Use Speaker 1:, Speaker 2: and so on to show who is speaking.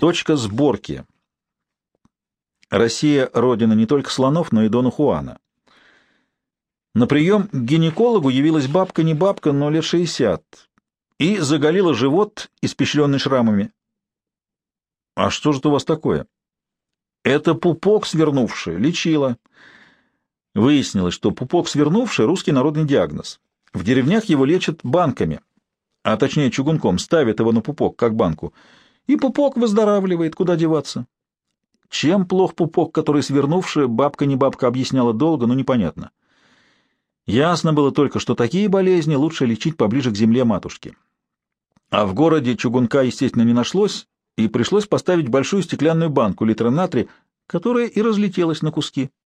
Speaker 1: Точка сборки. Россия — родина не только слонов, но и Дона Хуана. На прием к гинекологу явилась бабка не бабка, но лет шестьдесят, и заголила живот, испещренный шрамами. — А что же это у вас такое? — Это пупок свернувший, лечила. Выяснилось, что пупок свернувший — русский народный диагноз. В деревнях его лечат банками, а точнее чугунком, ставят его на пупок, как банку — и пупок выздоравливает, куда деваться. Чем плох пупок, который свернувший, бабка не бабка объясняла долго, но непонятно. Ясно было только, что такие болезни лучше лечить поближе к земле матушки. А в городе чугунка, естественно, не нашлось, и пришлось поставить большую стеклянную банку литра натрия, которая и разлетелась на куски.